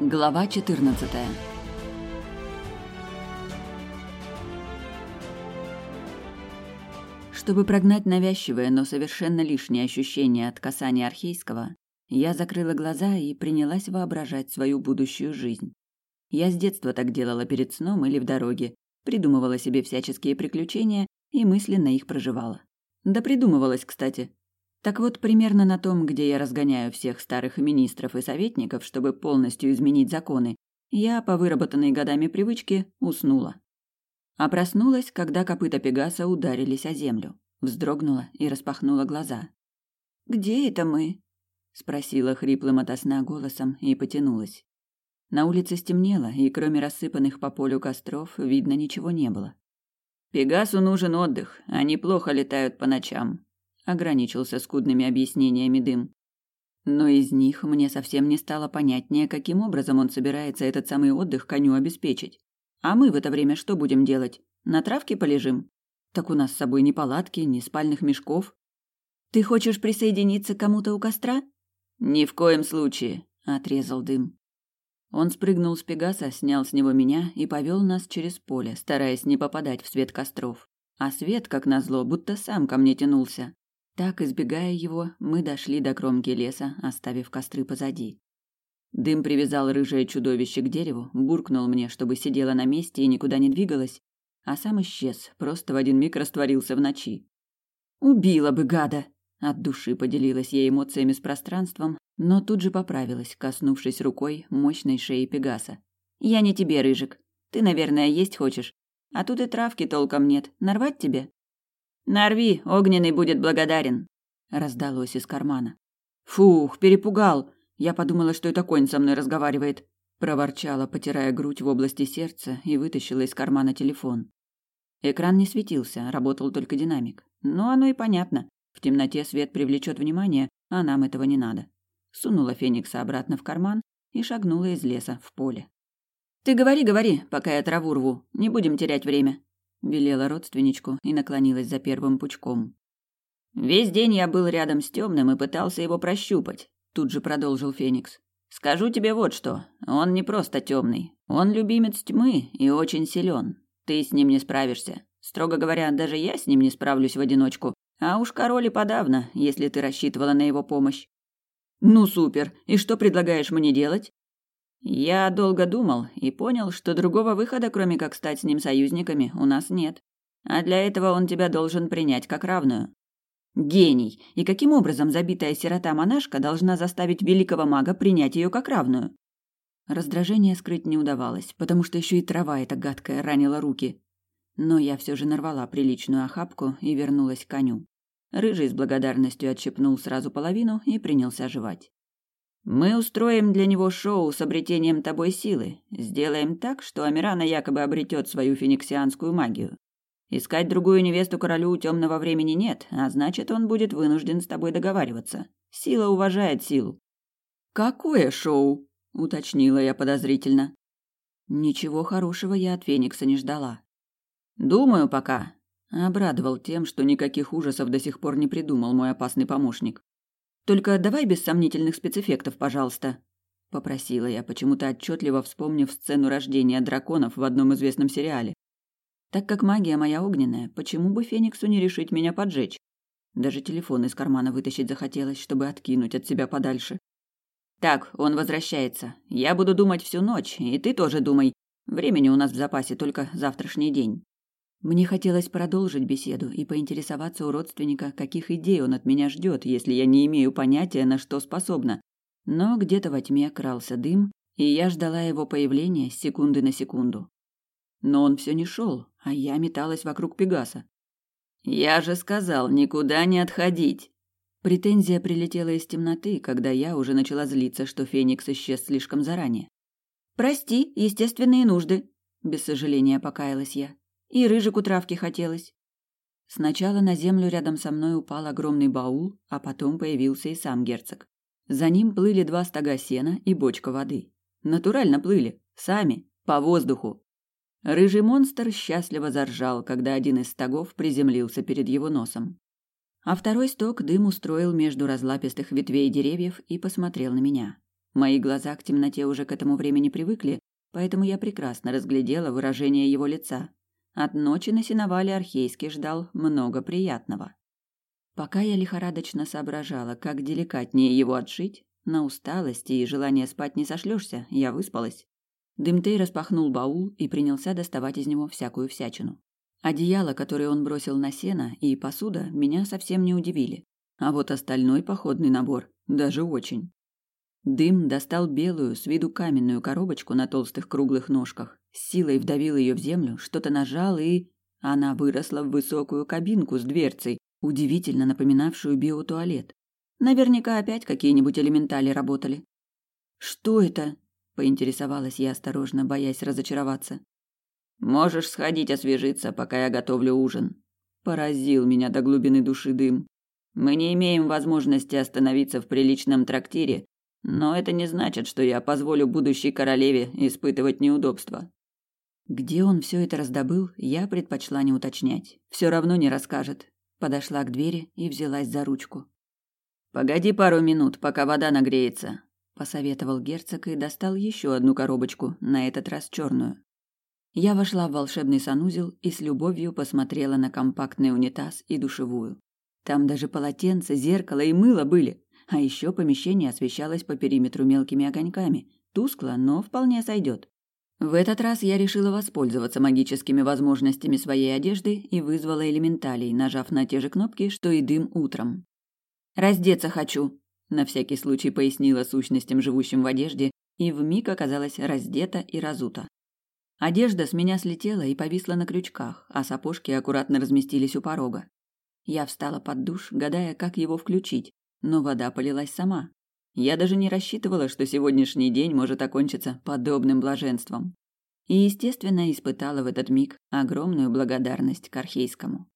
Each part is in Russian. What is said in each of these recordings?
Глава 14. Чтобы прогнать навязчивое, но совершенно лишнее ощущение от касания архейского, я закрыла глаза и принялась воображать свою будущую жизнь. Я с детства так делала перед сном или в дороге, придумывала себе всяческие приключения и мысленно их проживала. Да придумывалась, кстати. Так вот, примерно на том, где я разгоняю всех старых министров и советников, чтобы полностью изменить законы, я, по выработанной годами привычке, уснула. А проснулась, когда копыта Пегаса ударились о землю. Вздрогнула и распахнула глаза. «Где это мы?» — спросила хриплым ото сна голосом и потянулась. На улице стемнело, и кроме рассыпанных по полю костров, видно ничего не было. «Пегасу нужен отдых, они плохо летают по ночам», ограничился скудными объяснениями дым. Но из них мне совсем не стало понятнее, каким образом он собирается этот самый отдых коню обеспечить. А мы в это время что будем делать? На травке полежим? Так у нас с собой ни палатки, ни спальных мешков. Ты хочешь присоединиться к кому-то у костра? Ни в коем случае, отрезал дым. Он спрыгнул с Пегаса, снял с него меня и повел нас через поле, стараясь не попадать в свет костров. А свет, как назло, будто сам ко мне тянулся. Так, избегая его, мы дошли до кромки леса, оставив костры позади. Дым привязал рыжее чудовище к дереву, буркнул мне, чтобы сидела на месте и никуда не двигалась, а сам исчез, просто в один миг растворился в ночи. «Убила бы гада!» От души поделилась я эмоциями с пространством, но тут же поправилась, коснувшись рукой мощной шеи Пегаса. «Я не тебе, Рыжик. Ты, наверное, есть хочешь. А тут и травки толком нет. Нарвать тебе?» Нарви, огненный будет благодарен, раздалось из кармана. Фух, перепугал. Я подумала, что это конь со мной разговаривает, проворчала, потирая грудь в области сердца и вытащила из кармана телефон. Экран не светился, работал только динамик. Но оно и понятно. В темноте свет привлечет внимание, а нам этого не надо. Сунула Феникса обратно в карман и шагнула из леса в поле. Ты говори, говори, пока я траву рву. Не будем терять время велела родственничку и наклонилась за первым пучком. Весь день я был рядом с темным и пытался его прощупать, тут же продолжил Феникс. Скажу тебе вот что, он не просто темный, он любимец тьмы и очень силен. Ты с ним не справишься. Строго говоря, даже я с ним не справлюсь в одиночку. А уж король и подавно, если ты рассчитывала на его помощь. Ну супер. И что предлагаешь мне делать? Я долго думал и понял, что другого выхода, кроме как стать с ним союзниками, у нас нет. А для этого он тебя должен принять как равную. Гений! И каким образом забитая сирота-монашка должна заставить великого мага принять ее как равную? Раздражение скрыть не удавалось, потому что еще и трава эта гадкая ранила руки. Но я все же нарвала приличную охапку и вернулась к коню. Рыжий с благодарностью отщепнул сразу половину и принялся жевать. Мы устроим для него шоу с обретением тобой силы. Сделаем так, что Амирана якобы обретет свою фениксианскую магию. Искать другую невесту королю темного времени нет, а значит, он будет вынужден с тобой договариваться. Сила уважает силу. Какое шоу? уточнила я подозрительно. Ничего хорошего я от Феникса не ждала. Думаю, пока. Обрадовал тем, что никаких ужасов до сих пор не придумал мой опасный помощник. Только давай без сомнительных спецэффектов, пожалуйста, попросила я, почему-то отчетливо вспомнив сцену рождения драконов в одном известном сериале. Так как магия моя огненная, почему бы Фениксу не решить меня поджечь? Даже телефон из кармана вытащить захотелось, чтобы откинуть от себя подальше. Так, он возвращается. Я буду думать всю ночь, и ты тоже думай. Времени у нас в запасе только завтрашний день. Мне хотелось продолжить беседу и поинтересоваться у родственника, каких идей он от меня ждет, если я не имею понятия, на что способна. Но где-то во тьме крался дым, и я ждала его появления с секунды на секунду. Но он все не шел, а я металась вокруг Пегаса. «Я же сказал, никуда не отходить!» Претензия прилетела из темноты, когда я уже начала злиться, что Феникс исчез слишком заранее. «Прости, естественные нужды», — без сожаления покаялась я. И рыжику травки хотелось. Сначала на землю рядом со мной упал огромный баул, а потом появился и сам герцог. За ним плыли два стога сена и бочка воды. Натурально плыли, сами, по воздуху. Рыжий монстр счастливо заржал, когда один из стогов приземлился перед его носом. А второй сток дым устроил между разлапистых ветвей деревьев и посмотрел на меня. Мои глаза к темноте уже к этому времени привыкли, поэтому я прекрасно разглядела выражение его лица. От ночи на сеновале Архейский ждал много приятного. Пока я лихорадочно соображала, как деликатнее его отшить, на усталости и желание спать не сошлешься, я выспалась. Дымтей распахнул баул и принялся доставать из него всякую всячину. Одеяло, которое он бросил на сено, и посуда меня совсем не удивили. А вот остальной походный набор даже очень. Дым достал белую, с виду каменную коробочку на толстых круглых ножках, силой вдавил ее в землю, что-то нажал, и... Она выросла в высокую кабинку с дверцей, удивительно напоминавшую биотуалет. Наверняка опять какие-нибудь элементали работали. «Что это?» – поинтересовалась я осторожно, боясь разочароваться. «Можешь сходить освежиться, пока я готовлю ужин». Поразил меня до глубины души дым. «Мы не имеем возможности остановиться в приличном трактире, но это не значит, что я позволю будущей королеве испытывать неудобства. Где он все это раздобыл, я предпочла не уточнять. Все равно не расскажет. Подошла к двери и взялась за ручку. Погоди пару минут, пока вода нагреется, посоветовал герцог и достал еще одну коробочку, на этот раз черную. Я вошла в волшебный санузел и с любовью посмотрела на компактный унитаз и душевую. Там даже полотенце, зеркало и мыло были. А еще помещение освещалось по периметру мелкими огоньками. Тускло, но вполне сойдет. В этот раз я решила воспользоваться магическими возможностями своей одежды и вызвала элементалей, нажав на те же кнопки, что и дым утром. «Раздеться хочу», — на всякий случай пояснила сущностям, живущим в одежде, и вмиг оказалась раздета и разута. Одежда с меня слетела и повисла на крючках, а сапожки аккуратно разместились у порога. Я встала под душ, гадая, как его включить, но вода полилась сама. Я даже не рассчитывала, что сегодняшний день может окончиться подобным блаженством. И, естественно, испытала в этот миг огромную благодарность к Архейскому.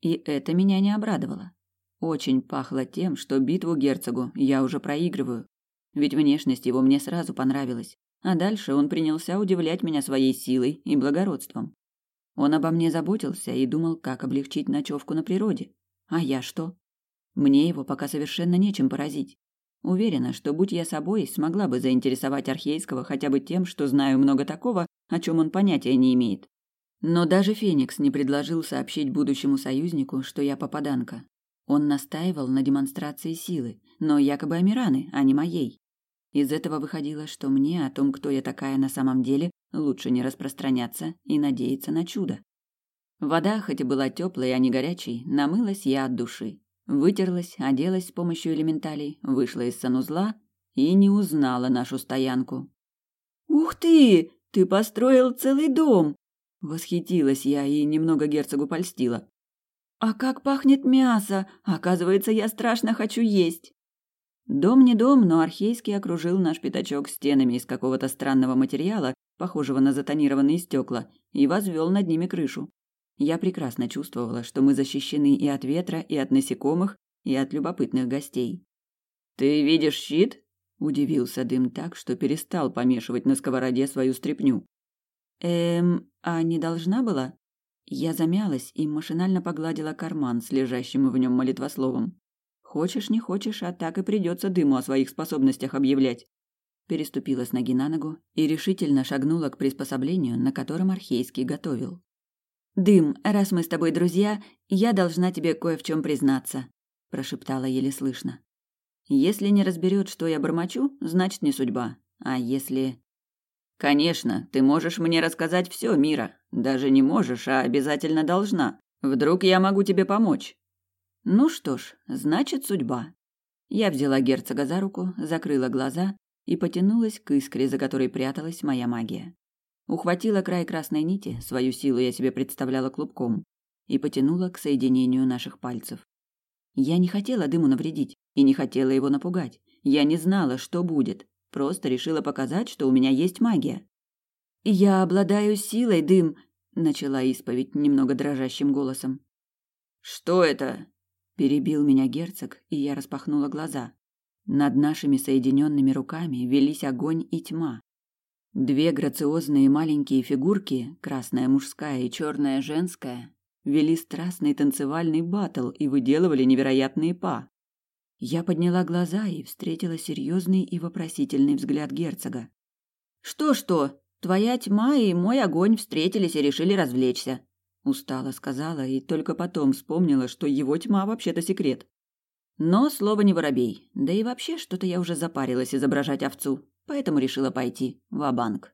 И это меня не обрадовало. Очень пахло тем, что битву герцогу я уже проигрываю. Ведь внешность его мне сразу понравилась, а дальше он принялся удивлять меня своей силой и благородством. Он обо мне заботился и думал, как облегчить ночевку на природе. А я что? Мне его пока совершенно нечем поразить. Уверена, что будь я собой, смогла бы заинтересовать Архейского хотя бы тем, что знаю много такого, о чем он понятия не имеет. Но даже Феникс не предложил сообщить будущему союзнику, что я попаданка. Он настаивал на демонстрации силы, но якобы Амираны, а не моей. Из этого выходило, что мне о том, кто я такая на самом деле, лучше не распространяться и надеяться на чудо. Вода, хоть и была теплой, а не горячей, намылась я от души. Вытерлась, оделась с помощью элементалей, вышла из санузла и не узнала нашу стоянку. «Ух ты! Ты построил целый дом!» Восхитилась я и немного герцогу польстила. «А как пахнет мясо! Оказывается, я страшно хочу есть!» Дом не дом, но Архейский окружил наш пятачок стенами из какого-то странного материала, похожего на затонированные стекла, и возвел над ними крышу. Я прекрасно чувствовала, что мы защищены и от ветра, и от насекомых, и от любопытных гостей. «Ты видишь щит?» – удивился дым так, что перестал помешивать на сковороде свою стряпню. «Эм, а не должна была?» Я замялась и машинально погладила карман с лежащим в нем молитвословом. «Хочешь, не хочешь, а так и придется дыму о своих способностях объявлять». Переступила с ноги на ногу и решительно шагнула к приспособлению, на котором Архейский готовил. «Дым, раз мы с тобой друзья, я должна тебе кое в чем признаться», – прошептала еле слышно. «Если не разберет, что я бормочу, значит, не судьба. А если...» «Конечно, ты можешь мне рассказать все, Мира. Даже не можешь, а обязательно должна. Вдруг я могу тебе помочь?» «Ну что ж, значит, судьба». Я взяла герцога за руку, закрыла глаза и потянулась к искре, за которой пряталась моя магия. Ухватила край красной нити, свою силу я себе представляла клубком, и потянула к соединению наших пальцев. Я не хотела дыму навредить и не хотела его напугать. Я не знала, что будет, просто решила показать, что у меня есть магия. «Я обладаю силой, дым», — начала исповедь немного дрожащим голосом. «Что это?» — перебил меня герцог, и я распахнула глаза. Над нашими соединенными руками велись огонь и тьма. Две грациозные маленькие фигурки, красная мужская и черная женская, вели страстный танцевальный батл и выделывали невероятные па. Я подняла глаза и встретила серьезный и вопросительный взгляд герцога. «Что-что? Твоя тьма и мой огонь встретились и решили развлечься», — устало сказала и только потом вспомнила, что его тьма вообще-то секрет. Но слово не воробей, да и вообще что-то я уже запарилась изображать овцу, поэтому решила пойти в банк